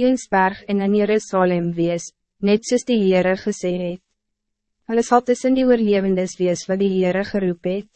Jeensberg en in Jerusalem wees, net soos die Heere gesê het. Hulle sal tussen die oorlevendes wees wat die Heere geroep het.